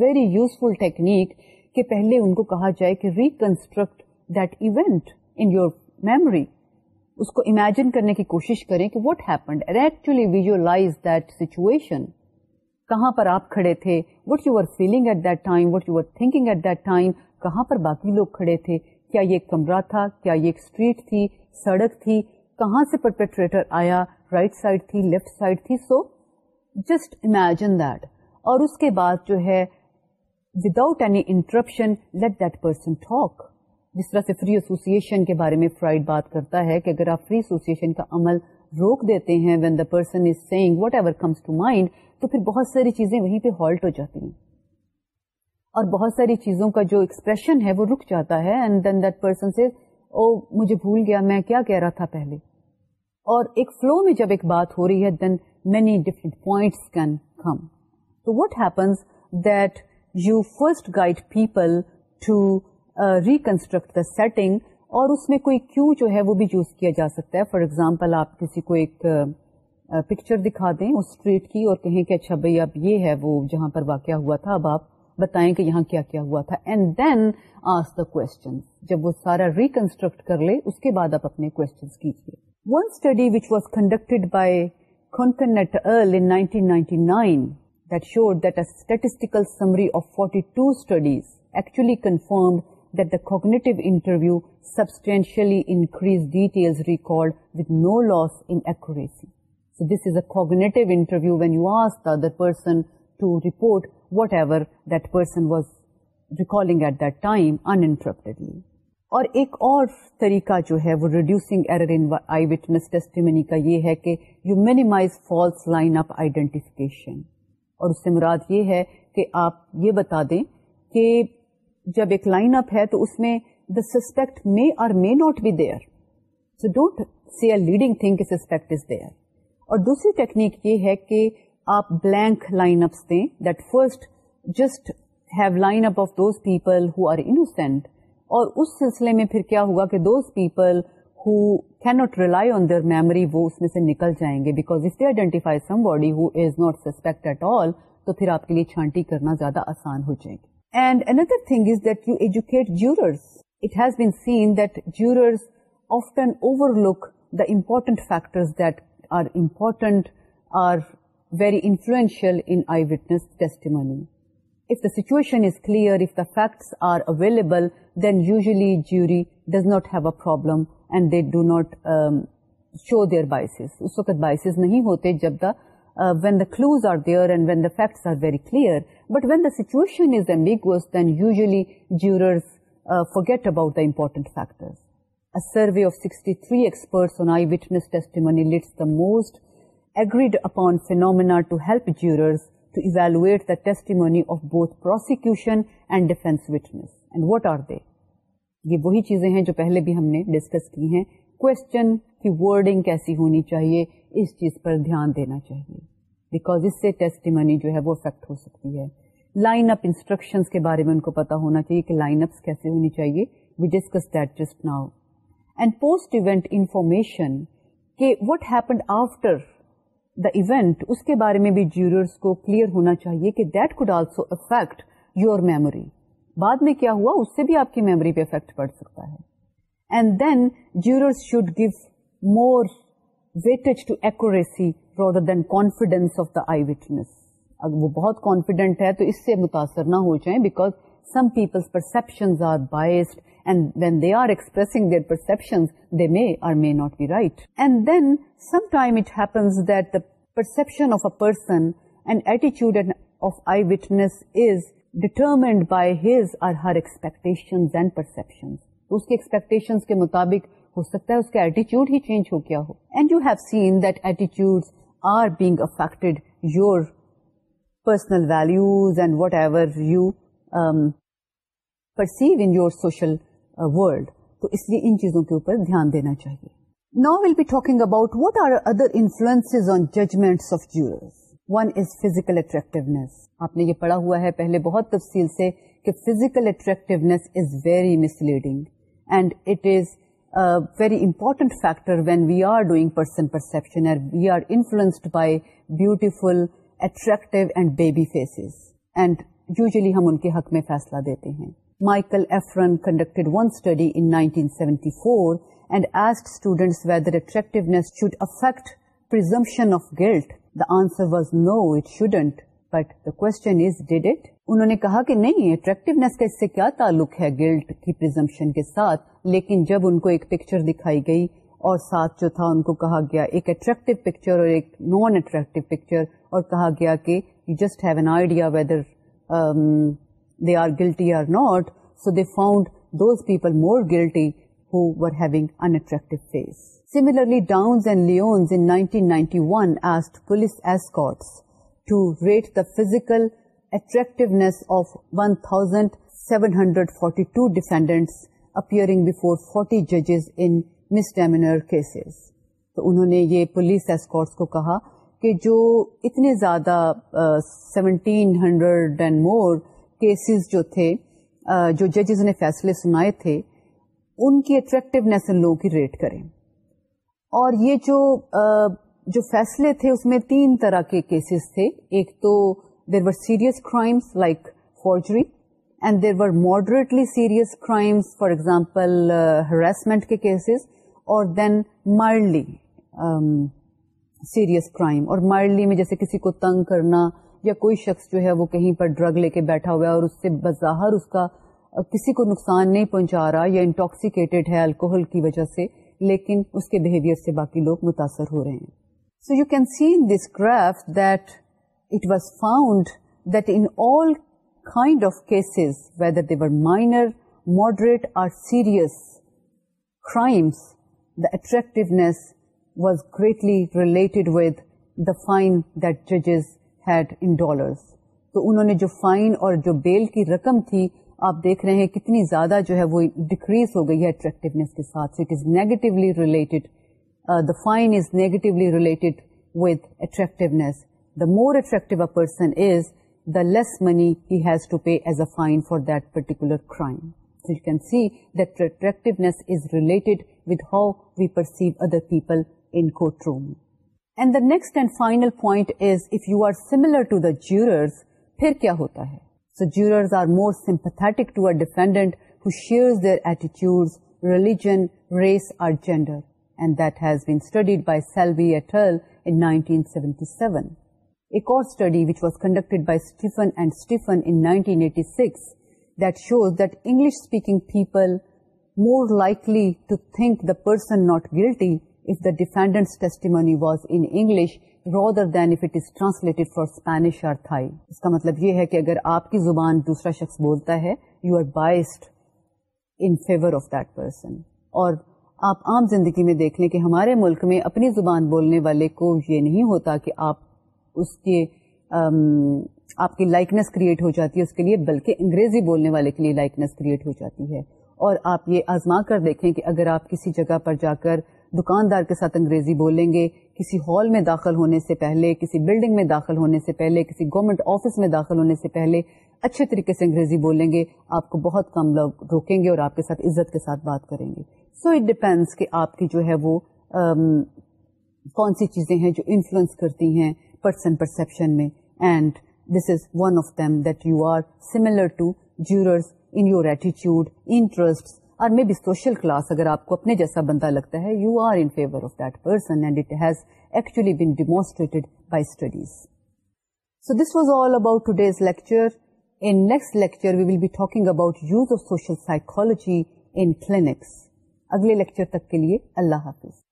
reconstruct don't انموری اس کو امیجن کرنے کی کوشش کریں کہ وٹ ہیپنڈ ایکچولی ویژ دچویشن کہاں پر آپ کھڑے تھے what your feeling at that time what your think at that time کہاں پر باقی لوگ کھڑے تھے کیا یہ ایک کمرہ تھا کیا یہ اسٹریٹ تھی سڑک تھی کہاں سے پرپیٹریٹر آیا رائٹ سائڈ تھی لیفٹ سائڈ تھی سو جسٹ امیجن دیٹ اور اس کے بعد جو ہے without any interruption let that person talk جس طرح سے فری ایسوسیشن کے بارے میں فرائڈ بات کرتا ہے کہ اگر آپ فری ایسوسیشن کا عمل روک دیتے ہیں when the person is seeing whatever comes to mind تو پھر بہت ساری چیزیں وہیں پہ ہالٹ ہو جاتی ہیں اور بہت ساری چیزوں کا جو ایکسپریشن ہے وہ رک جاتا ہے اینڈ دین دیٹ پرسن سے او مجھے بھول گیا میں کیا کہہ رہا تھا پہلے اور ایک فلو میں جب ایک بات ہو رہی ہے then many different can come to happens that you first guide people to reconstruct the setting اور اس میں کوئی کیو جو ہے وہ بھی چوز کیا جا سکتا ہے فار ایگزامپل آپ کسی کو ایک پکچر uh, uh, دکھا دیں اس اسٹریٹ کی اور کہیں کہ اچھا بھائی اب یہ ہے وہ جہاں پر واقعہ ہوا تھا اب آپ بتائیں کہ یہاں کیا کیا ہوا تھا and then ask the question جب وہ سارا ریکنسٹرکٹ کر لے اس کے بعد آپ اپنے کوشچن کیجیے one study which was by ارل in 1999 that that that showed a a statistical summary of 42 studies actually confirmed the the cognitive cognitive interview interview substantially increased details recalled with no loss in accuracy. So this is when you ask other person to report whatever at was time uninterruptedly. اور ایک اور طریقہ جو ہے وہ reducing error in I witness testimony کا یہ ہے کہ you minimize false line up identification اور اس سے مراد یہ ہے کہ آپ یہ بتا دیں کہ جب ایک لائن اپ ہے تو اس میں the suspect may or may not be there so don't see a leading thing suspect is there اور دوسری ٹیکنیک یہ ہے کہ آپ بلینک لائن اپس دیں that first just have line up of those people who are innocent اور اس سلسلے میں پھر کیا کہ those people can not rely on their memory وہ اس میں سے نکل جائیں گے because identify somebody who is not suspect at all تو پھر آپ کے لیے چھانٹی کرنا زیادہ آسان ہو جائے گی and another thing is that you jurors it has been seen that often overlook the important factors that are important are very influential situation is clear if the facts are available then use does not have a problem and they do not show this اس وقت biases نہیں ہوتے جب the when close are there and when the facts are very clear but when the situation is unless then usually juror forget about the important factor of sixty three experts most جو پہلے بھی ہم نے discuss کی ہیں wording کیسی ہونی چاہیے اس چیز پر دھیان دینا چاہیے بیکاز اس سے ٹیسٹیمنی جو ہے وہ افیکٹ ہو سکتی ہے لائن اپ انسٹرکشن کے بارے میں ان کو پتا ہونا چاہیے کہ لائن اپس کیسے ہونی چاہیے we discuss that just now and post event information کہ وٹ ہیپنڈ آفٹر ایونٹ اس کے بارے میں بھی جیورس کو کلیئر ہونا چاہیے کہ that could also affect your memory بعد میں کیا ہوا اس سے بھی آپ کی میموری پہ افیکٹ پڑ سکتا ہے and then jurors should give more weight to accuracy rather than confidence of the I witness اگر وہ بہت کانفیڈینٹ ہے تو اس سے متاثر نہ ہو جائیں because some people's perceptions are biased پرسنڈ attitude کے مطابق ہو سکتا ہے اس کا ایٹیچیوڈ ہی چینج ہو گیا ہو اینڈ یو ہیو سینٹ ایٹی affect personal values whatever social world تو اس لیے ان چیزوں کے اوپر دھیان دینا چاہیے نا well be talking about what are other influence on judgment attractiveness آپ نے یہ پڑھا ہوا ہے پہلے بہت تفصیل سے کہ physical attractiveness is very misleading and it is very important factor when we are doing person perception we are influenced by beautiful attractive and baby faces and usually ہم ان کے حق میں فیصلہ دیتے ہیں Michael Efron conducted one study in 1974 and asked students whether attractiveness should affect presumption of guilt. The answer was no, it shouldn't. But the question is, did it? انہوں نے کہا کہ نہیں اٹریکٹیونیس کا اس سے کیا تعلق ہے گلٹ کی پرزمپشن کے ساتھ لیکن جب ان کو ایک پکچر دکھائی گئی اور ساتھ جو تھا ان کو کہا گیا ایک اٹریکٹو پکچر اور ایک نان اٹریکٹو پکچر اور کہا گیا کہ you just have an idea whether they are guilty or not so the found those people more guilty who attractive face similarly Downs and لیسکار physical attractiveness of one thousand seven hundred forty two defendants appearing before forty ججز in miss demeanour cases تو انہوں نے یہ police Escorts کو کہا کہ جو اتنے زیادہ seventy hundred and more cases جو تھے جو ججز نے فیصلے سنائے تھے ان کی اٹریکٹونیس کی ریٹ کریں اور یہ جو جو فیصلے تھے اس میں تین طرح کے کیسز تھے ایک تو there were serious crimes like forgery and there were moderately serious crimes for example harassment کے کیسز اور دین مائلڈلی سیریس کرائم اور مائلڈلی میں جیسے کسی کو تنگ کرنا یا کوئی شخص جو ہے وہ کہیں پر ڈرگ لے کے بیٹھا ہوا ہے اور اس سے بظاہر اس کا کسی کو نقصان نہیں پہنچا رہا یا انٹاکسیکیٹڈ ہے الکوہل کی وجہ سے لیکن اس کے بہیویئر سے باقی لوگ متاثر ہو رہے ہیں so you can see in this graph that it was found that in all kind of cases whether they were minor moderate or serious crimes the attractiveness was greatly related with the fine that ججز جو fine اور جو بیل کی رقم تھی آپ دیکھ رہے ہیں کتنی زیادہ جو ہے وہ ڈیکریز ہو گئی money has to pay as a fine for that crime you can other people in room and the next and فائنلرڈ by اسٹیفنڈنٹ shows that English speaking people more likely to think the person not guilty if the defendant's testimony was in English rather than if it is translated for Spanish or Thai. This means that if you speak to another person, you are biased in favor of that person. And آپ عام زندگی میں دیکھ لیں کہ ہمارے ملک میں اپنی زبان بولنے والے کو یہ نہیں ہوتا کہ آپ اس کے آپ کی لائکنس کریٹ ہو جاتی ہے اس کے لیے بلکہ انگریزی بولنے والے کے لیے لائکنس کریٹ ہو جاتی ہے اور آپ یہ آزما کر دیکھیں کہ اگر آپ کسی جگہ پر جا کر دکاندار کے ساتھ انگریزی بولیں گے کسی ہال میں داخل ہونے سے پہلے کسی بلڈنگ میں داخل ہونے سے پہلے کسی گورنمنٹ آفس میں داخل ہونے سے پہلے اچھے طریقے سے انگریزی بولیں گے آپ کو بہت کم لوگ روکیں گے اور آپ کے ساتھ عزت کے ساتھ بات کریں گے سو اٹ ڈپینڈس کہ آپ کی جو ہے وہ um, کون سی چیزیں ہیں جو انفلوئنس کرتی ہیں پرسن پرسپشن میں and this is one of them that you are similar to jurors in your ایٹیچیوڈ انٹرسٹ اور مے بی سوشل کلاس اگر آپ کو اپنے جیسا بندہ لگتا ہے you are in favour of that person and it has actually been demonstrated by studies so this was all about today's lecture in next lecture we will be talking about use of social psychology clinics اگلے lecture تک کے لیے اللہ حافظ